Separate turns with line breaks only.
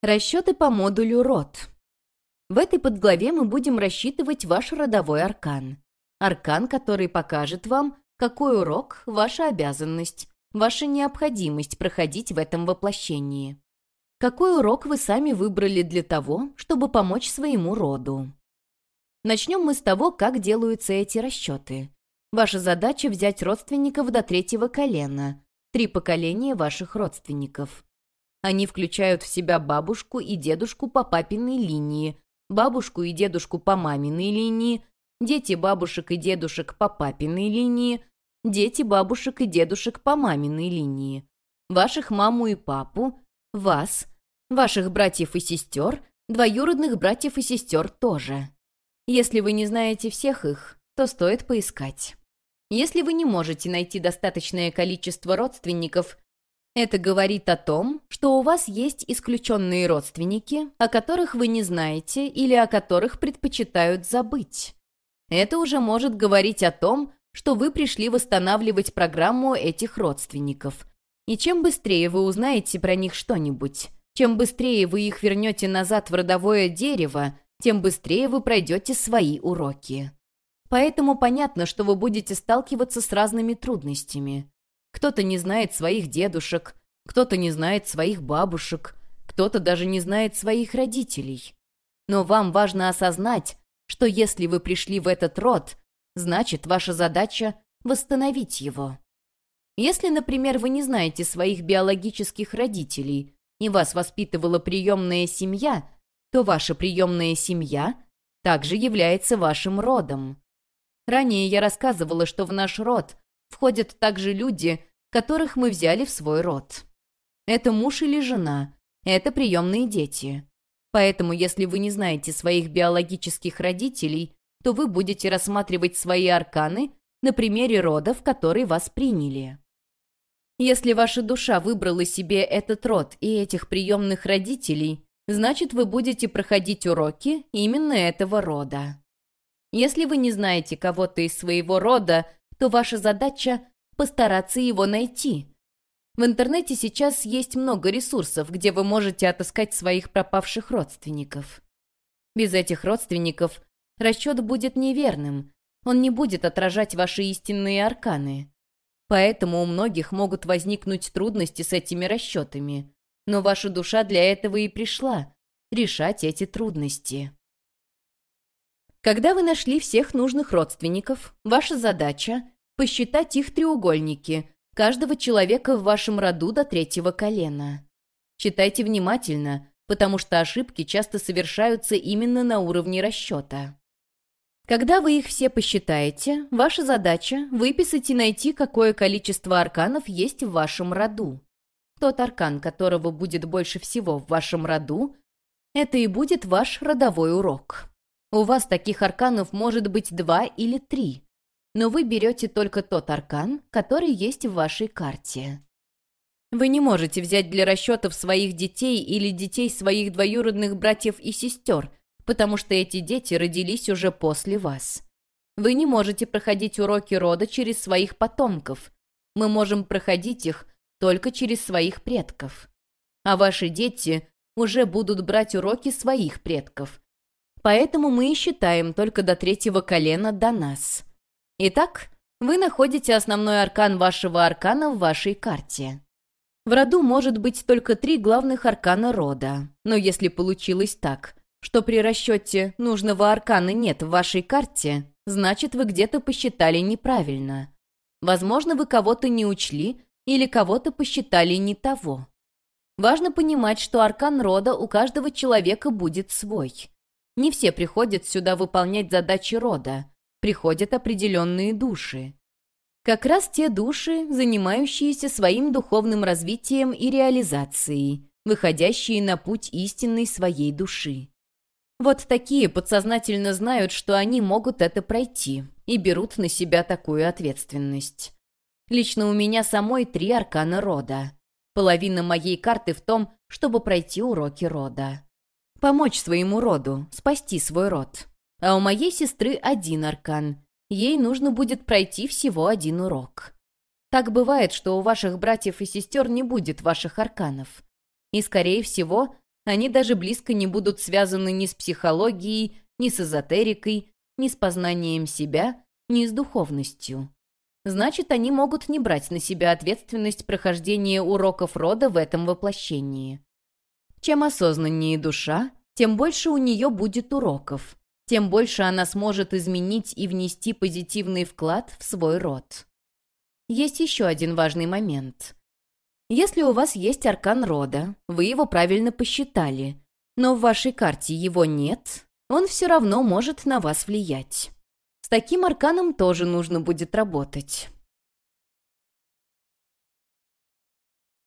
Расчеты по модулю род. В этой подглаве мы будем рассчитывать ваш родовой аркан. Аркан, который покажет вам, какой урок – ваша обязанность, ваша необходимость проходить в этом воплощении. Какой урок вы сами выбрали для того, чтобы помочь своему роду? Начнем мы с того, как делаются эти расчеты. Ваша задача взять родственников до третьего колена, три поколения ваших родственников. Они включают в себя бабушку и дедушку по папиной линии, бабушку и дедушку по маминой линии, дети бабушек и дедушек по папиной линии, дети бабушек и дедушек по маминой линии, ваших маму и папу, вас, ваших братьев и сестер, двоюродных братьев и сестер тоже. Если вы не знаете всех их, то стоит поискать. Если вы не можете найти достаточное количество родственников, это говорит о том, что у вас есть исключенные родственники, о которых вы не знаете или о которых предпочитают забыть. Это уже может говорить о том, что вы пришли восстанавливать программу этих родственников. И чем быстрее вы узнаете про них что-нибудь, чем быстрее вы их вернете назад в родовое дерево, тем быстрее вы пройдете свои уроки. Поэтому понятно, что вы будете сталкиваться с разными трудностями. Кто-то не знает своих дедушек, кто-то не знает своих бабушек, кто-то даже не знает своих родителей. Но вам важно осознать, что если вы пришли в этот род, значит, ваша задача — восстановить его. Если, например, вы не знаете своих биологических родителей и вас воспитывала приемная семья, то ваша приемная семья также является вашим родом. Ранее я рассказывала, что в наш род входят также люди, которых мы взяли в свой род. Это муж или жена, это приемные дети. Поэтому, если вы не знаете своих биологических родителей, то вы будете рассматривать свои арканы на примере рода, в который вас приняли. Если ваша душа выбрала себе этот род и этих приемных родителей, значит, вы будете проходить уроки именно этого рода. Если вы не знаете кого-то из своего рода, то ваша задача постараться его найти. В интернете сейчас есть много ресурсов, где вы можете отыскать своих пропавших родственников. Без этих родственников расчет будет неверным, он не будет отражать ваши истинные арканы. Поэтому у многих могут возникнуть трудности с этими расчетами. Но ваша душа для этого и пришла — решать эти трудности. Когда вы нашли всех нужных родственников, ваша задача посчитать их треугольники, каждого человека в вашем роду до третьего колена. Читайте внимательно, потому что ошибки часто совершаются именно на уровне расчета. Когда вы их все посчитаете, ваша задача – выписать и найти, какое количество арканов есть в вашем роду. Тот аркан, которого будет больше всего в вашем роду, это и будет ваш родовой урок. У вас таких арканов может быть два или три но вы берете только тот аркан, который есть в вашей карте. Вы не можете взять для расчетов своих детей или детей своих двоюродных братьев и сестер, потому что эти дети родились уже после вас. Вы не можете проходить уроки рода через своих потомков. Мы можем проходить их только через своих предков. А ваши дети уже будут брать уроки своих предков. Поэтому мы и считаем только до третьего колена до нас. Итак, вы находите основной аркан вашего аркана в вашей карте. В роду может быть только три главных аркана рода, но если получилось так, что при расчете нужного аркана нет в вашей карте, значит вы где-то посчитали неправильно. Возможно, вы кого-то не учли или кого-то посчитали не того. Важно понимать, что аркан рода у каждого человека будет свой. Не все приходят сюда выполнять задачи рода, приходят определенные души. Как раз те души, занимающиеся своим духовным развитием и реализацией, выходящие на путь истинной своей души. Вот такие подсознательно знают, что они могут это пройти, и берут на себя такую ответственность. Лично у меня самой три аркана рода. Половина моей карты в том, чтобы пройти уроки рода. Помочь своему роду, спасти свой род. А у моей сестры один аркан. Ей нужно будет пройти всего один урок. Так бывает, что у ваших братьев и сестер не будет ваших арканов. И, скорее всего, Они даже близко не будут связаны ни с психологией, ни с эзотерикой, ни с познанием себя, ни с духовностью. Значит, они могут не брать на себя ответственность прохождения уроков рода в этом воплощении. Чем осознаннее душа, тем больше у нее будет уроков, тем больше она сможет изменить и внести позитивный вклад в свой род. Есть еще один важный момент. Если у вас есть аркан рода, вы его правильно посчитали, но в вашей карте его нет, он все равно может на вас влиять. С таким арканом тоже нужно будет работать.